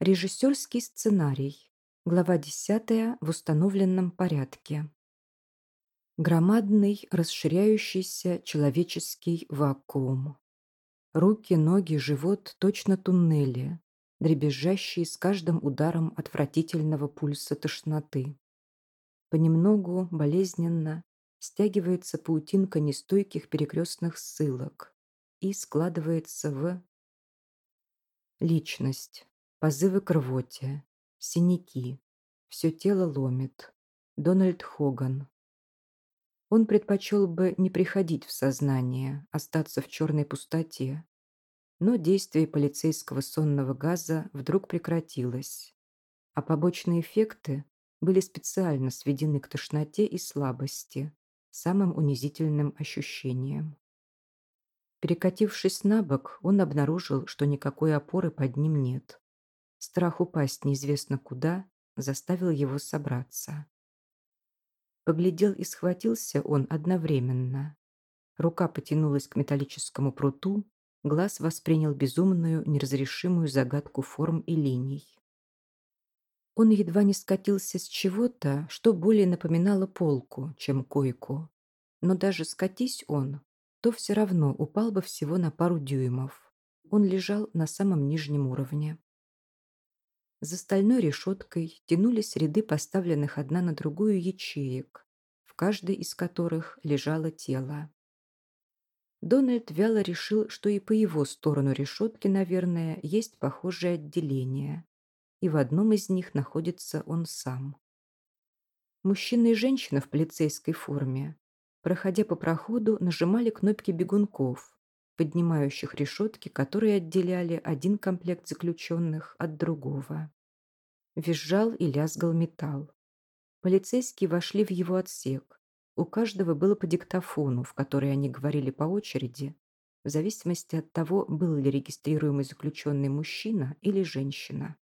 Режиссерский сценарий. Глава 10 в установленном порядке. Громадный, расширяющийся человеческий вакуум. Руки, ноги, живот точно туннели, дребезжащие с каждым ударом отвратительного пульса тошноты. Понемногу, болезненно, стягивается паутинка нестойких перекрестных ссылок и складывается в личность. Позывы к рвоте. Синяки. Все тело ломит. Дональд Хоган. Он предпочел бы не приходить в сознание, остаться в черной пустоте. Но действие полицейского сонного газа вдруг прекратилось, а побочные эффекты были специально сведены к тошноте и слабости, самым унизительным ощущением. Перекатившись на бок, он обнаружил, что никакой опоры под ним нет. Страх упасть неизвестно куда заставил его собраться. Поглядел и схватился он одновременно. Рука потянулась к металлическому пруту, глаз воспринял безумную, неразрешимую загадку форм и линий. Он едва не скатился с чего-то, что более напоминало полку, чем койку. Но даже скатись он, то все равно упал бы всего на пару дюймов. Он лежал на самом нижнем уровне. За стальной решеткой тянулись ряды поставленных одна на другую ячеек, в каждой из которых лежало тело. Дональд вяло решил, что и по его сторону решетки, наверное, есть похожее отделение, и в одном из них находится он сам. Мужчина и женщина в полицейской форме, проходя по проходу, нажимали кнопки бегунков, поднимающих решетки, которые отделяли один комплект заключенных от другого. Визжал и лязгал металл. Полицейские вошли в его отсек. У каждого было по диктофону, в который они говорили по очереди, в зависимости от того, был ли регистрируемый заключенный мужчина или женщина.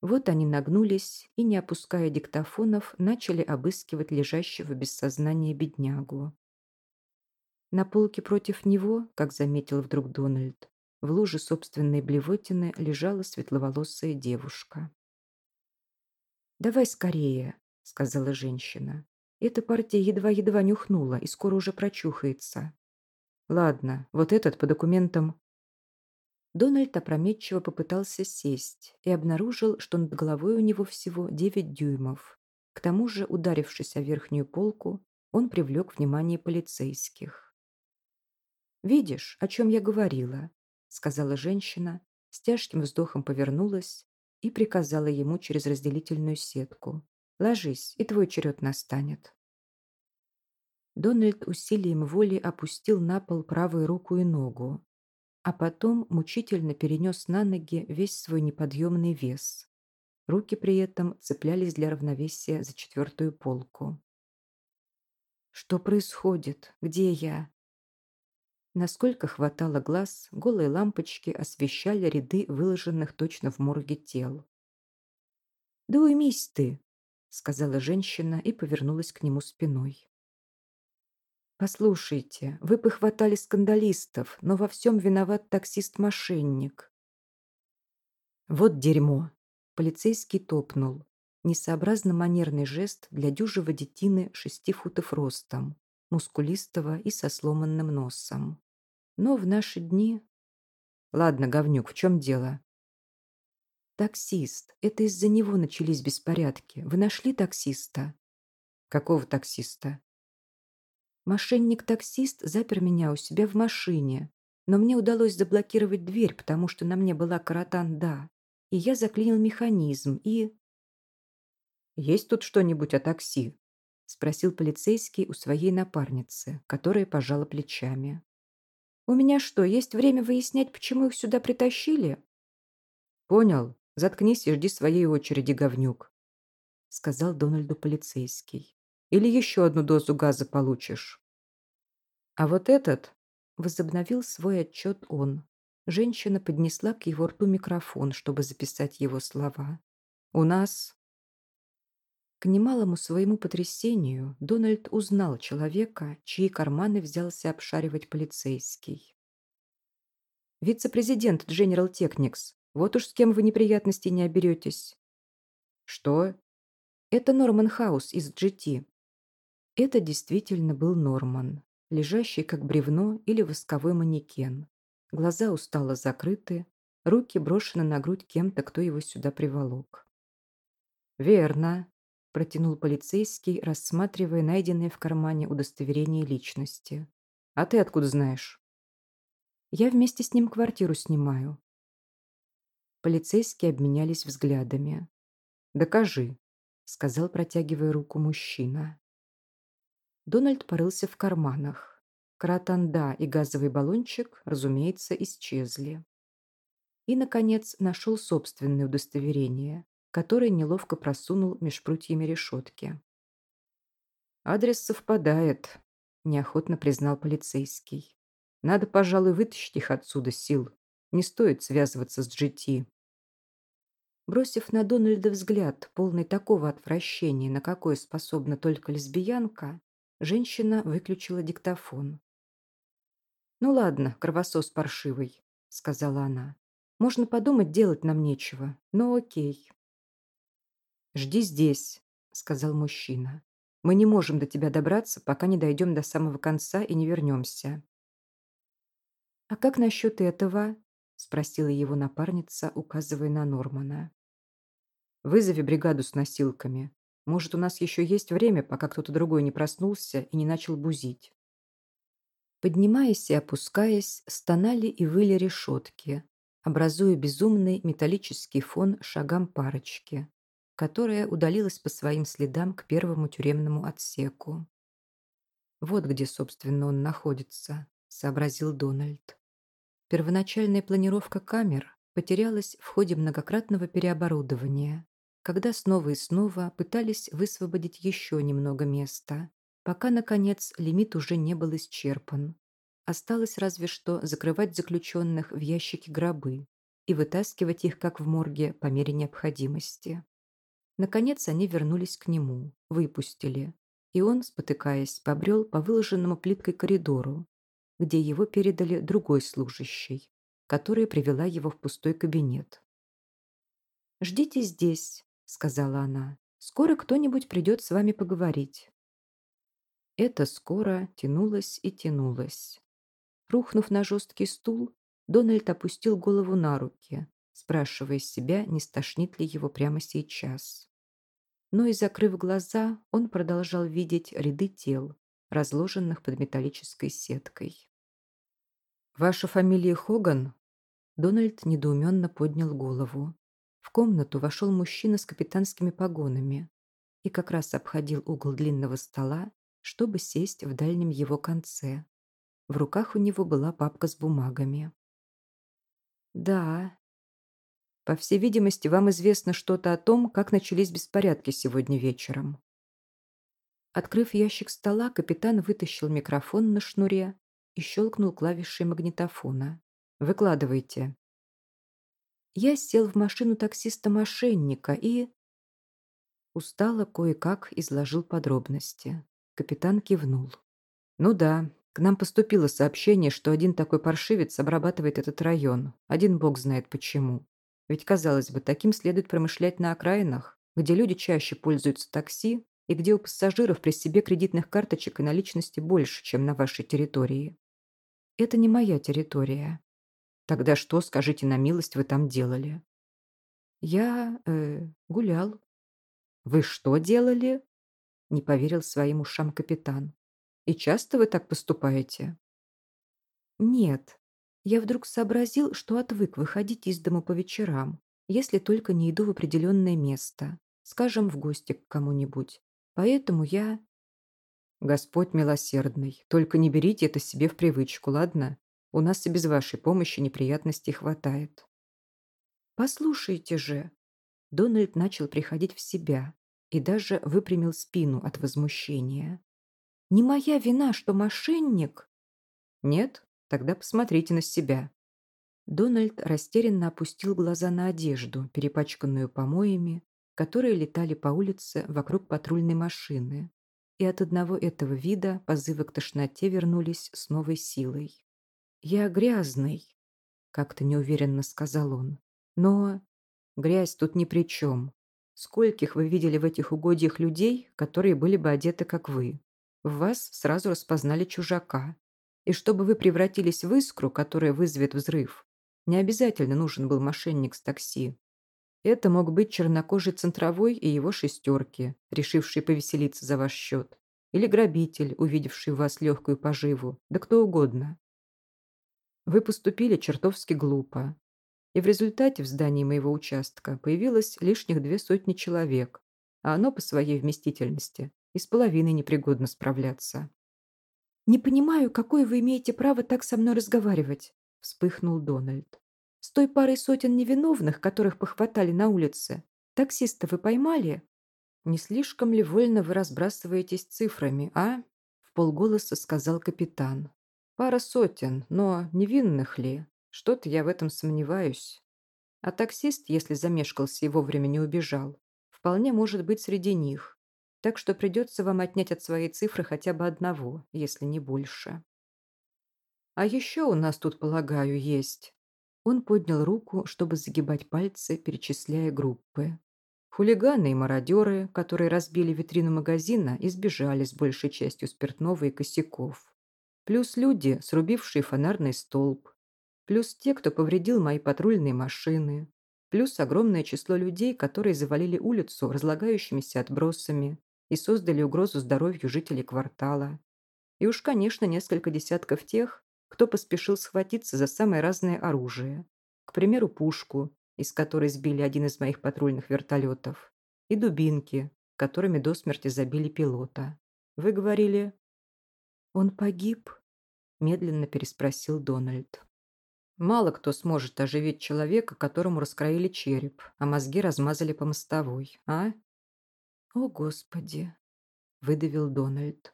Вот они нагнулись и, не опуская диктофонов, начали обыскивать лежащего без сознания беднягу. На полке против него, как заметил вдруг Дональд, в луже собственной блевотины лежала светловолосая девушка. «Давай скорее», — сказала женщина. «Эта партия едва-едва нюхнула и скоро уже прочухается». «Ладно, вот этот по документам...» Дональд опрометчиво попытался сесть и обнаружил, что над головой у него всего 9 дюймов. К тому же, ударившись о верхнюю полку, он привлек внимание полицейских. «Видишь, о чем я говорила», — сказала женщина, с тяжким вздохом повернулась и приказала ему через разделительную сетку. «Ложись, и твой черед настанет». Дональд усилием воли опустил на пол правую руку и ногу, а потом мучительно перенес на ноги весь свой неподъемный вес. Руки при этом цеплялись для равновесия за четвертую полку. «Что происходит? Где я?» Насколько хватало глаз, голые лампочки освещали ряды выложенных точно в морге тел. «Да уймись ты», — сказала женщина и повернулась к нему спиной. «Послушайте, вы похватали скандалистов, но во всем виноват таксист-мошенник». «Вот дерьмо!» — полицейский топнул. Несообразно манерный жест для дюжего детины шести футов ростом мускулистого и со сломанным носом. Но в наши дни... Ладно, говнюк, в чем дело? Таксист. Это из-за него начались беспорядки. Вы нашли таксиста? Какого таксиста? Мошенник-таксист запер меня у себя в машине, но мне удалось заблокировать дверь, потому что на мне была каратан-да, и я заклинил механизм, и... Есть тут что-нибудь о такси? Спросил полицейский у своей напарницы, которая пожала плечами. «У меня что, есть время выяснять, почему их сюда притащили?» «Понял. Заткнись и жди своей очереди, говнюк», сказал Дональду полицейский. «Или еще одну дозу газа получишь». А вот этот возобновил свой отчет он. Женщина поднесла к его рту микрофон, чтобы записать его слова. «У нас к немалому своему потрясению Дональд узнал человека, чьи карманы взялся обшаривать полицейский. «Вице-президент General Technics», Вот уж с кем вы неприятностей не оберетесь. Что? Это Норман Хаус из GT. Это действительно был Норман, лежащий как бревно или восковой манекен. Глаза устало закрыты, руки брошены на грудь кем-то, кто его сюда приволок. «Верно», – протянул полицейский, рассматривая найденное в кармане удостоверение личности. «А ты откуда знаешь?» «Я вместе с ним квартиру снимаю». Полицейские обменялись взглядами. «Докажи», – сказал, протягивая руку мужчина. Дональд порылся в карманах. Каратанда и газовый баллончик, разумеется, исчезли. И, наконец, нашел собственное удостоверение, которое неловко просунул меж прутьями решетки. «Адрес совпадает», – неохотно признал полицейский. «Надо, пожалуй, вытащить их отсюда сил. Не стоит связываться с GT». Бросив на Дональда взгляд, полный такого отвращения, на какое способна только лесбиянка, Женщина выключила диктофон. «Ну ладно, кровосос паршивый», — сказала она. «Можно подумать, делать нам нечего, но окей». «Жди здесь», — сказал мужчина. «Мы не можем до тебя добраться, пока не дойдем до самого конца и не вернемся». «А как насчет этого?» — спросила его напарница, указывая на Нормана. «Вызови бригаду с носилками. Может, у нас еще есть время, пока кто-то другой не проснулся и не начал бузить. Поднимаясь и опускаясь, стонали и выли решетки, образуя безумный металлический фон шагам парочки, которая удалилась по своим следам к первому тюремному отсеку. «Вот где, собственно, он находится», — сообразил Дональд. Первоначальная планировка камер потерялась в ходе многократного переоборудования, когда снова и снова пытались высвободить еще немного места, пока, наконец, лимит уже не был исчерпан. Осталось разве что закрывать заключенных в ящики гробы и вытаскивать их, как в морге, по мере необходимости. Наконец они вернулись к нему, выпустили, и он, спотыкаясь, побрел по выложенному плиткой коридору, где его передали другой служащий, которая привела его в пустой кабинет. «Ждите здесь», сказала она. «Скоро кто-нибудь придет с вами поговорить». Это скоро тянулось и тянулось. Рухнув на жесткий стул, Дональд опустил голову на руки, спрашивая себя, не стошнит ли его прямо сейчас. Но и закрыв глаза, он продолжал видеть ряды тел, разложенных под металлической сеткой. «Ваша фамилия Хоган?» Дональд недоуменно поднял голову. В комнату вошел мужчина с капитанскими погонами и как раз обходил угол длинного стола, чтобы сесть в дальнем его конце. В руках у него была папка с бумагами. «Да. По всей видимости, вам известно что-то о том, как начались беспорядки сегодня вечером». Открыв ящик стола, капитан вытащил микрофон на шнуре и щелкнул клавишей магнитофона. «Выкладывайте». Я сел в машину таксиста-мошенника и... Устало кое-как изложил подробности. Капитан кивнул. «Ну да, к нам поступило сообщение, что один такой паршивец обрабатывает этот район. Один бог знает почему. Ведь, казалось бы, таким следует промышлять на окраинах, где люди чаще пользуются такси и где у пассажиров при себе кредитных карточек и наличности больше, чем на вашей территории. Это не моя территория. Тогда что, скажите на милость, вы там делали? Я э, гулял. Вы что делали? Не поверил своим ушам капитан. И часто вы так поступаете? Нет. Я вдруг сообразил, что отвык выходить из дома по вечерам, если только не иду в определенное место, скажем, в гости к кому-нибудь. Поэтому я... Господь милосердный, только не берите это себе в привычку, ладно? У нас и без вашей помощи неприятностей хватает. Послушайте же. Дональд начал приходить в себя и даже выпрямил спину от возмущения. Не моя вина, что мошенник. Нет? Тогда посмотрите на себя. Дональд растерянно опустил глаза на одежду, перепачканную помоями, которые летали по улице вокруг патрульной машины. И от одного этого вида позывы к тошноте вернулись с новой силой. «Я грязный», — как-то неуверенно сказал он. Но грязь тут ни при чем. Скольких вы видели в этих угодьях людей, которые были бы одеты, как вы? В вас сразу распознали чужака. И чтобы вы превратились в искру, которая вызовет взрыв, не обязательно нужен был мошенник с такси. Это мог быть чернокожий центровой и его шестерки, решивший повеселиться за ваш счет. Или грабитель, увидевший в вас легкую поживу, да кто угодно. Вы поступили чертовски глупо. И в результате в здании моего участка появилось лишних две сотни человек, а оно по своей вместительности и с половиной непригодно справляться. «Не понимаю, какое вы имеете право так со мной разговаривать», – вспыхнул Дональд. «С той парой сотен невиновных, которых похватали на улице, таксиста вы поймали?» «Не слишком ли вольно вы разбрасываетесь цифрами, а?» – в полголоса сказал капитан. «Пара сотен, но невинных ли? Что-то я в этом сомневаюсь. А таксист, если замешкался и вовремя не убежал, вполне может быть среди них. Так что придется вам отнять от своей цифры хотя бы одного, если не больше. А еще у нас тут, полагаю, есть. Он поднял руку, чтобы загибать пальцы, перечисляя группы. Хулиганы и мародеры, которые разбили витрину магазина и сбежали с большей частью спиртного и косяков. Плюс люди, срубившие фонарный столб. Плюс те, кто повредил мои патрульные машины. Плюс огромное число людей, которые завалили улицу разлагающимися отбросами, и создали угрозу здоровью жителей квартала. И уж, конечно, несколько десятков тех, кто поспешил схватиться за самое разное оружие. К примеру, пушку, из которой сбили один из моих патрульных вертолетов, и дубинки, которыми до смерти забили пилота. Вы говорили... «Он погиб?» – медленно переспросил Дональд. Мало кто сможет оживить человека, которому раскроили череп, а мозги размазали по мостовой, а? «О, Господи!» – выдавил Дональд.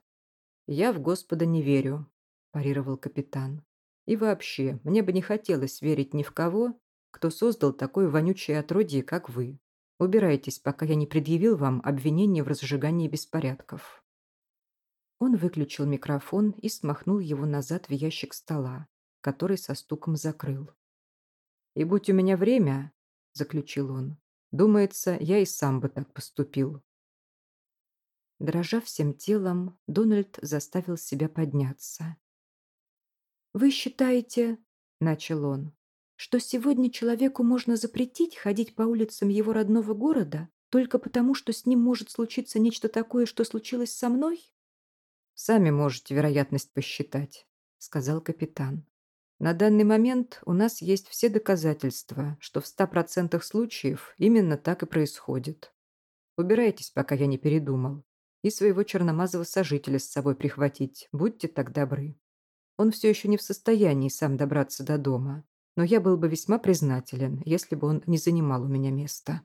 «Я в Господа не верю», – парировал капитан. «И вообще, мне бы не хотелось верить ни в кого, кто создал такое вонючее отродье, как вы. Убирайтесь, пока я не предъявил вам обвинение в разжигании беспорядков». Он выключил микрофон и смахнул его назад в ящик стола, который со стуком закрыл. «И будь у меня время», – заключил он, – «думается, я и сам бы так поступил». Дрожа всем телом, Дональд заставил себя подняться. «Вы считаете, — начал он, — что сегодня человеку можно запретить ходить по улицам его родного города только потому, что с ним может случиться нечто такое, что случилось со мной?» «Сами можете вероятность посчитать», — сказал капитан. «На данный момент у нас есть все доказательства, что в ста процентах случаев именно так и происходит. Убирайтесь, пока я не передумал и своего черномазого сожителя с собой прихватить, будьте так добры. Он все еще не в состоянии сам добраться до дома, но я был бы весьма признателен, если бы он не занимал у меня места.